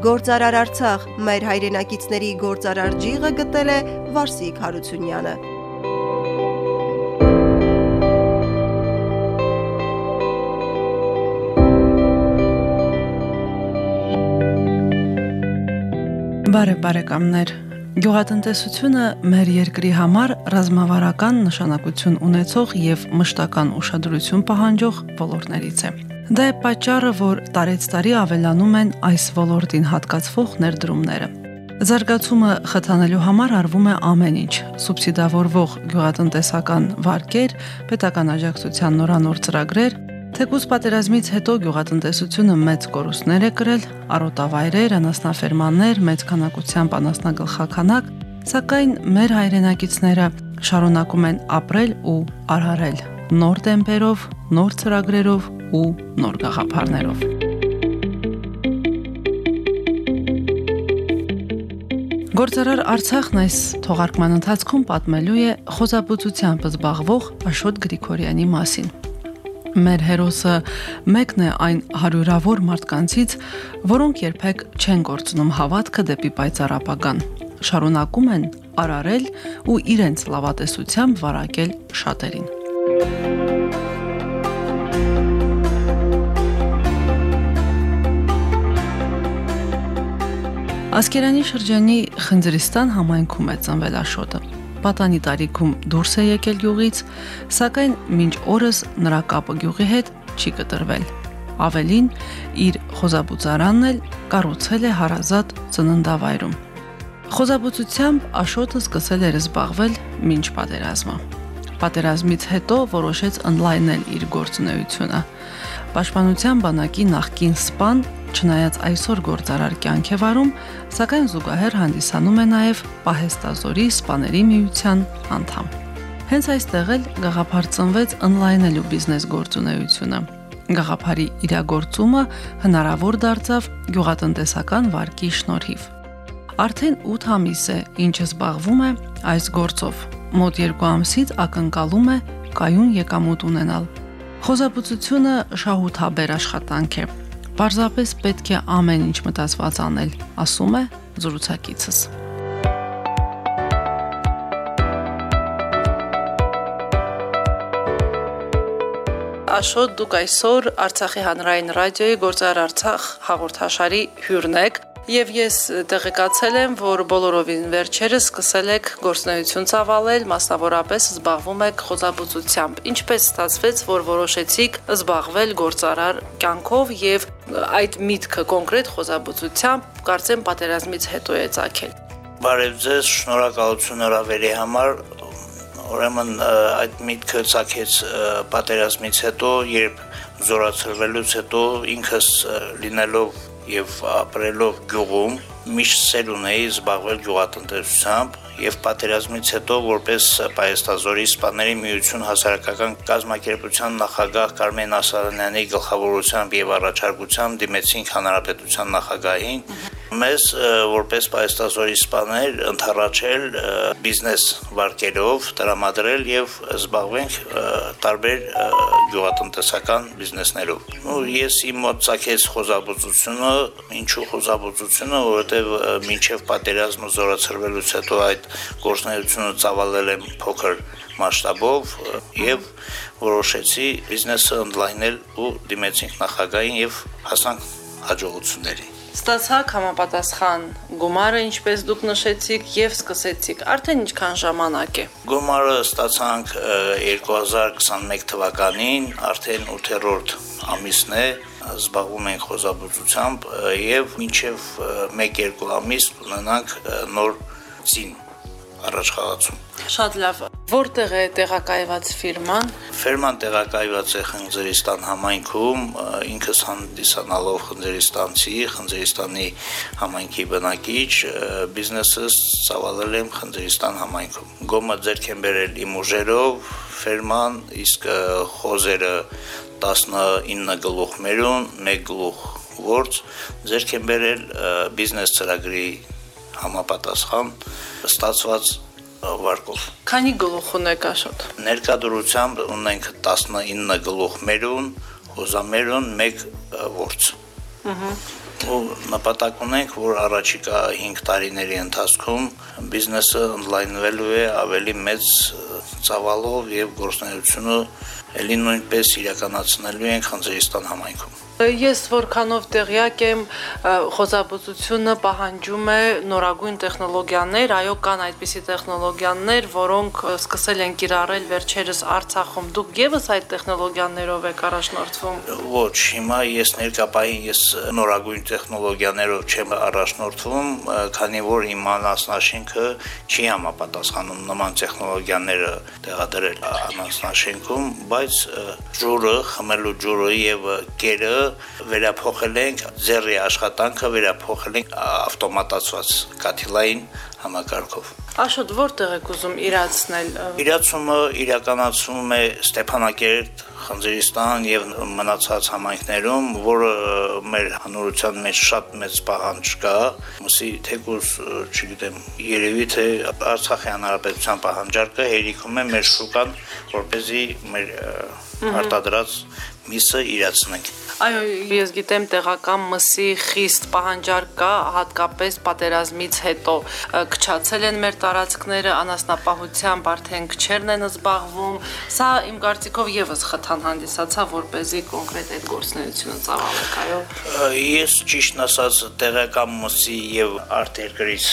Գործարար Արցախ մեր հայրենակիցների գործարար ջիղը գտել է Վարսիկ Հարությունյանը։ Բարև բարեկամներ Գյուղատնտեսությունը մեր երկրի համար ռազմավարական նշանակություն ունեցող եւ մշտական ուշադրություն պահանջող ոլորտներից է։ Դա է պատճառը, որ տարեց տարի ավելանում են այս ոլորտին հատկացվող ներդրումները։ Զարգացումը խթանելու համար արվում է ամեն ինչ՝ սուբսիդավորվող գյուղատնտեսական վարկեր, պետական աջակցության նորանոր ծրագրեր, Թեկուզ պատերազմից հետո գյուղատնտեսությունը մեծ կորուստներ է կրել, արոտավայրեր, անասնաֆերմաններ, մեծ քանակությամբ անասնագլխականակ, սակայն մեր հայրենակիցները շարունակում են ապրել ու արարել նոր տեմպերով, նոր ծրագրերով ու նոր գաղափարներով։ Գործարար Արցախն այս թողարկման ընթացքում պատմելու է խոզաբուծությամբ զբաղվող Աշոտ Գրիգորյանի մասին։ Մեր հերոսը մեկն է այն հարյուրավոր մարդկանցից, որոնք երբեք չեն գործնում հավատքը դեպի պայծառ ապագան։ Շարունակում են արարել ու իրենց լավատեսությամբ վարակել շատերին։ Ասկերանի շրջանի Խնձրիստան համայնքում է ծնվել Աշոտը պատանի տարիքում դուրս է եկել գյուղից, սակայն մինչ օրս նրա կապը գյուղի հետ չի կտրվել։ Ավելին, իր խոզաբուծարանն էլ կառուցել է հարազատ ծննդավայրում։ Խոզաբուծությամբ Աշոտը սկսել էր զբաղվել մինչ պատերազմը։ Պատերազմից հետո որոշեց ընդլայնել իր գործունեությունը։ Պաշտպանության բանակի նախկին սպան Չնայած այսօր գործարար կյանք է վարում, սակայն զուգահեռ հանդիսանում է նաև Պահեստազորի սպաների միության անդամ։ Հենց այստեղ էլ գաղափար ծնվեց on-line-ելու բիզնես գործունեությունը։ Գաղափարի իրագործումը հնարավոր դարձավ գյուղատնտեսական վարկի շնորհիվ։ Արդեն 8 ամիս է, ինչ զբաղվում է այս գործով։ Մոտ 2 ամսից ակնկալում է կայուն եկամուտ ունենալ։ Խոզաբուծությունը շահութաբեր աշխատանք է, Պարզապես պետք է ամեն ինչ մտածված անել, ասում է զրուցակիցս։ Աշոտ դուք այսօր Արցախի հանրային ռադիոյի Գործար Արցախ հաղորդաշարի հյուրն եք Եվ ես տեղեկացել եմ, որ բոլորովին վերջերս սկսել եք գործնեություն ծավալել, մասնավորապես զբաղվում եք խոզաբուծությամբ։ Ինչպես ստացվեց, որ որոշեցիք զբաղվել գործարար կյանքով եւ այդ միտքը կոնկրետ խոզաբուծությամբ կարծեմ պատերազմից հետո է ցակել։ Բարև ձեզ, շնորհակալություն հրավերի համար։ Ուրեմն այդ միտքը ցակեց պատերազմից հետո, երբ զորացրվելուց հետո ինքս լինելով եւ ապրելով գյուղում միշտ սեր ունեի զբաղվել գյուղատնտեսությամբ եւ պատերազմից հետո որպես Պայեստազորի սպաների միություն հասարակական կազմակերպության նախագահ Կարմեն Ասարանյանի գլխավորությամբ եւ առաջարկությամբ դիմեցինք հանրապետության նախագահին մեզ որպես պայստազորի սպաներ ընթառաջել բիզնես վարկերով տրամադրել եւ զբաղվենք տարբեր գյուղատնտեսական բիզնեսներով։ Ու ես իմ մոտ ցակեց խոզաբուծությունը, ինչու խոզաբուծությունը, որովհետեւ մինչեւ պատերազմը զորացրվելուց հետո այդ գործունեությունը ծավալել եմ փոքր մասշտաբով եւ որոշեցի բիզնեսը ընդլայնել ու դիմեցինք նախագահին եւ հասանք հաջողությունների Ստացաք համապատասխան գումարը, ինչպես դուք նշեցիք, եւ սկսեցիք։ Արդեն ինչքան ժամանակ է։ Գումարը ստացանք 2021 թվականին, արդեն 8-րդ ամիսն է, զբաղվում ենք խոզաբուծությամբ եւ մինչեւ 1-2 ամիս ունենանք նոր ծին առաջխաղացում։ Շատ լավ։ Որտեղ է տեղակայված ֆիրման։ Ֆիրման տեղակայված է Խնձորիստան համայնքում, ինքս հանդիսանալով Խնձորիստանցի, Խնձորիստանի համայնքի բնակիչ, բիզնեսս ծավալել եմ Խնձորիստան համայնքում։ Գոմը ձեռք եմ բերել իմ ուժերով, ֆիրման, իսկ խոզերը 19 գլուխ մերուն, 1 գլուխ որց ձեռք եմ բերել բիզնես ծրագրի համապատասխան ստացված վարկով։ Քանի գլուխ ունեք Աշոտ։ Ներկայդրությամբ ունենք 19 գլուխ մերուն, հոզամերուն, 1 որց։ Ահա ու նպատակ ունենք, որ առաջիկա 5 տարիների ընթացքում բիզնեսը ընդլայնվելու է ավելի մեծ ծավալով եւ գործունեությունը ելի նույնպես իրականացնելու ենք Խնձորիստան համայնքում։ Ես որքանով տեղյակ եմ, խոզաբուծությունը պահանջում է նորագույն տեխնոլոգիաներ, այո, կան այդպիսի տեխնոլոգիաներ, որոնք սկսել են կիրառել վերջերս Արցախում։ Դուք եւս այդ տեխնոլոգիաներով եք առաջնորդվում։ Ոչ, հիմա ես ներկապային ես նորագույն տեխնոլոգիաներով չեմ առաջնորդվում, քանի որ իմ անասնաշենքը չի համապատասխանում նման տեխնոլոգիաները տեղադրել անասնաշենքում, բայց ջուրը, խմելու ջուրը եւ կերը վերափոխել ենք ձեռի աշխատանքը վերափոխել ենք ավտոմատացված կաթիլային համակարգով։ Աշոտ որտեղ եք ուզում իրացնել։ Իրացումը իրականացվում է Ստեփանակերտ, Խնձորիստան եւ մնացած համայնքներում, որը մեր հանրության մեջ շատ մեծ պահանջ կա, մսի թեկուս, չգիտեմ, երևի թե Արցախի հանրապետության պահանջարկը հերիքում է մեր շուկան, որ เป զի մեր արտադրած միսը իրացնենք։ Այո, ես գիտեմ տեղական մսի խիստ պահանջարկ կա, հատկապես պատերազմից հետո քչացել են մեր տարածքները, անասնապահությամբ արդեն քչերն են զբաղվում։ Սա իմ կարծիքով եւս խթան հանդիսացավ, որ เป զի կոնկրետ այդ գործնեությունը ծավալեք, այո։ Ես ճիշտ ասած տեղական մսի եւ արտերկրից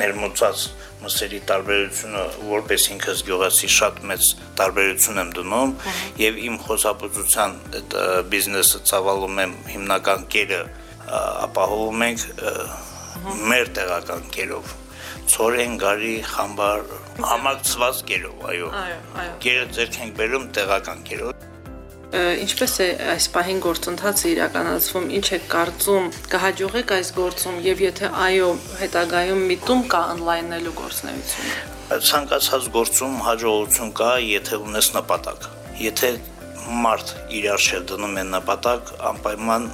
ներմուծած մսերի տարբերությունը որպես ինքս գյուղացի շատ մեծ տարբերություն եմ դնում եւ իմ խոսապուծության այդ բիզնեսը ծավալում եմ հիմնական կերը ապահովում ենք մեր տեղական կերով ծորեն գարի խամբար համակցված կերով այո այո այո կերը ձեռք ենք բերում տեղական կերով Ինչպես է այս պահին գործընթացը իրականացվում, ինչ է կարծում, կհաջողեք այս գործում եւ եթե այո, հետագայում միտում կա on-line-ելու գործնեությունը։ Ցանկացած գործում հաջողություն կա, եթե ունես նպատակ։ Եթե մարդ իրար շեր դնում են նպատակ, անպայման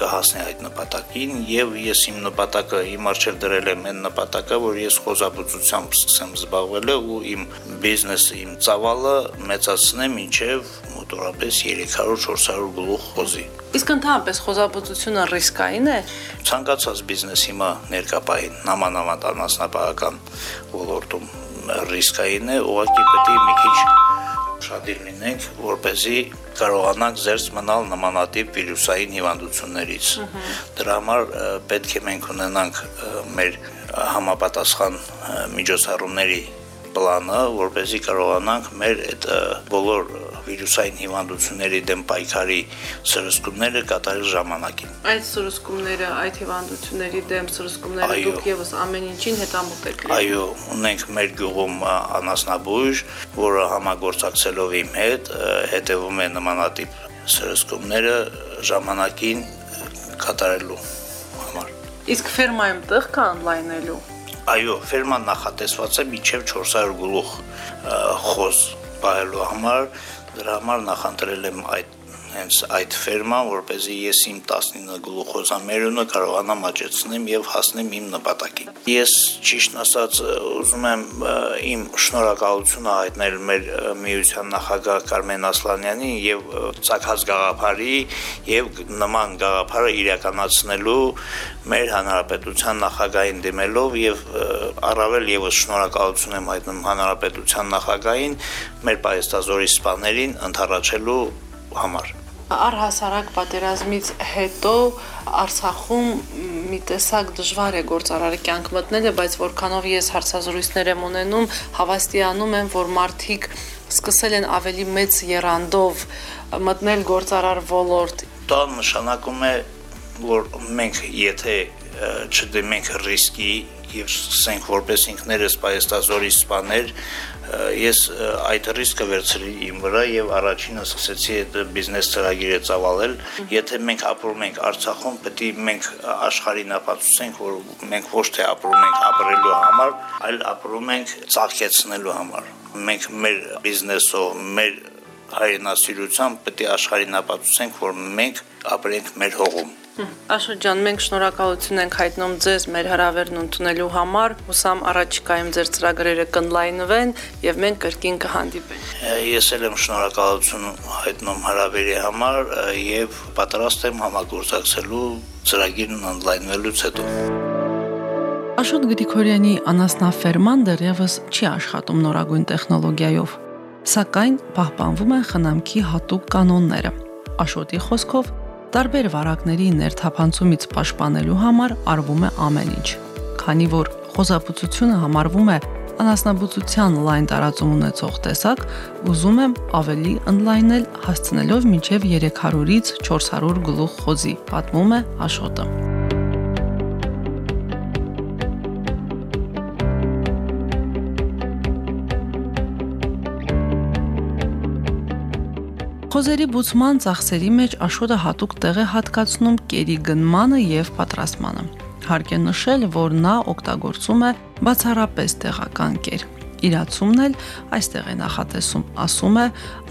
կհասնի այդ նպատակին եւ ես իմ նպատակը իմ արժեր դրել եմ այն նպատակը, որ ես խոզաբուծությամբ սկսեմ զբաղվել ու իմ բիզնեսը, իմ ծավալը մեծացնեմ ինչեւ մոտորապես 300-400 գլուխ խոզի։ Իսկ ընդհանրապես խոզաբուծությունը ռիսկային է։ Ցանկացած բիզնես հիմա ներկապային նամանավանդ անասնապահական ոլորտում ռիսկային է, ուղղակի պետք է մի քիչ շադիր լինենք, որ เป զի կարողանանք զերծ մնալ նմանատիպ վիրուսային հիվանդություններից։ Դրա համար պետք է մենք ունենանք մեր համապատասխան միջոցառումների պլանը, որ เป զի կարողանանք մեր այդ բոլոր վիրուսային հիվանդությունների դեմ պայքարի սրսկումները կատարել ժամանակին։ Այդ սրսկումները, այդ հիվանդությունների դեմ սրսկումները դուք եւս ամեն ինչին հետամուտ եք։ Այո, ունենք մեր գյուղում անասնաբույժ, որը համագործակցելով իմ հետ հետևում է նմանատիպ սրսկումները ժամանակին կատարելու համար։ Իսկ ֆերմայում տեղ կա on-line-ելու։ Այո, ֆերման նախատեսված է մինչև 400 գլուխ խոզ պահելու համար Դրա համար նախընտրել եմ այդ հենց այդ ֆերման, որ เป զի ես իմ 19 գլուխոզամերունը կարողանամ աճեցնեմ եւ հասնեմ իմ նպատակին։ Ես ճիշտ ասած ուզում եմ իմ շնորհակալությունը հայտնել մեր միության նախագահ Կարմեն Ասլանյանին եւ ցակած գաղափարի եւ նման գաղափարը իրականացնելու մեր հանրապետության նախագահին դիմելով եւ առավել եւս շնորհակալություն եմ հայտնում հանրապետության նախագահին մեր պայստազորի սպաներին ընթառաջելու համար առհասարակ պատերազմից հետո Արցախում մի տեսակ դժվար է գործարարը կյանք մտնելը, բայց որքանով ես հարցազրույցներ եմ ունենում, հավաստիանում եմ, որ մարդիկ սկսել են ավելի մեծ երանդով մտնել գործարար ոլորտ։ Դա նշանակում է, որ մենք եթե չդիմենք ռիսկի եւ սկսենք որպես ինքներս պայստազորի սպաներ ես այդ ռիսկը վերցրի իմ վրա եւ առաջինը սկսեցի այդ բիզնես ծրագիրը ծավալել եթե մենք ապրում ենք Արցախում պետք է մենք աշխարհին ապացուցենք որ մենք ոչ թե ապրում ենք ապրելու համար այլ ապրում ենք ծաղկեցնելու համար մենք մեր բիզնեսով մեր հայրենասիրությամբ պետք է աշխարհին ապացուցենք որ մենք ապրենք մեր հողում Աշոտ ջան, մենք շնորհակալություն ենք հայտնում ձեզ մեր հրավերն ընդունելու համար։ Հուսամ առաջիկայում ձեր ծրագրերը կընդլայնվեն եւ մենք կրկին կհանդիպենք։ Ես էլ եմ շնորհակալություն հայտնում հրավերի համար եւ պատրաստ եմ համագործակցելու ծրագիրն ընդլայնվելուց հետո։ Աշոտ Գրիգորյանի անասնաֆերման դեռևս չի աշխատում նորագույն տեխնոլոգիայով, սակայն պահպանվում են խնամքի հատուկ կանոնները։ Աշոտի խոսքով տարբեր վարակների ներթափանցումից պաշտպանելու համար արվում է ամեն ինչ։ Քանի որ խոզապուծությունը համարվում է անասնաբուծության լայն տարածում ունեցող տեսակ, ուզում եմ ավելի ընդլայնել հասցնելով մինչև 300-ից 400 գլուխ խոզի, պատմում է Աշոտը։ Խոզերի բուծման ծախսերի մեջ Աշոտը հատուկ տեղ է հատկացնում կերի գնմանը եւ պատրաստմանը։ Հարկ է նշել, որ նա օգտագործում է բացառապես տեղական կեր։ Իրացումն էլ այստեղ է նախատեսում, ասում է,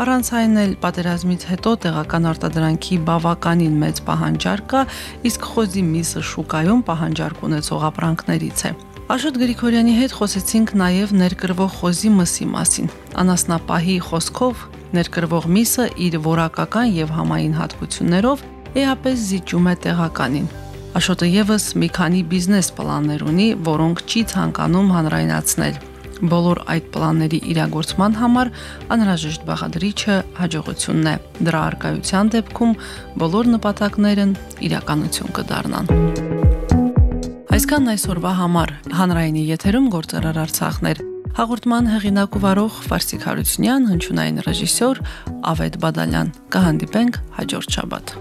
առանց այն էլ պատերազմից հետո տեղական արտադրանքի բավականին մեծ պահանջարկ կա, իսկ խոզի միսը շուկայում պահանջարկ ունեցող ապրանքներից է։ Աշոտ Գրիգորյանի հետ խոսեցինք նաև ներկրվող խոզի մսի մասին։ Անասնապահի խոսքով Ներկրվող միսը իր որակական եւ համային հատկություններով էապես զիջում է տեղականին։ Աշոտը եւս մի քանի բիզնես պլաններ ունի, որոնք չի ցանկանում հանրայնացնել։ Բոլոր այդ պլանների իրագործման համար անհրաժեշտ բաղադրիչը հաջողությունն է։ Դրա արկայության դեպքում բոլոր նպատակներն իրականություն կդառնան։ Այսքան այսօրվա համար հանրայինի եթերում գործարար Արցախներ Հաղորդման հեղինակ ու վարող Ֆարսիկ Հարությունյան, հնչյունային ռեժիսոր Ավետ Բադալյան։ Կհանդիպենք հաջորդ շաբաթ։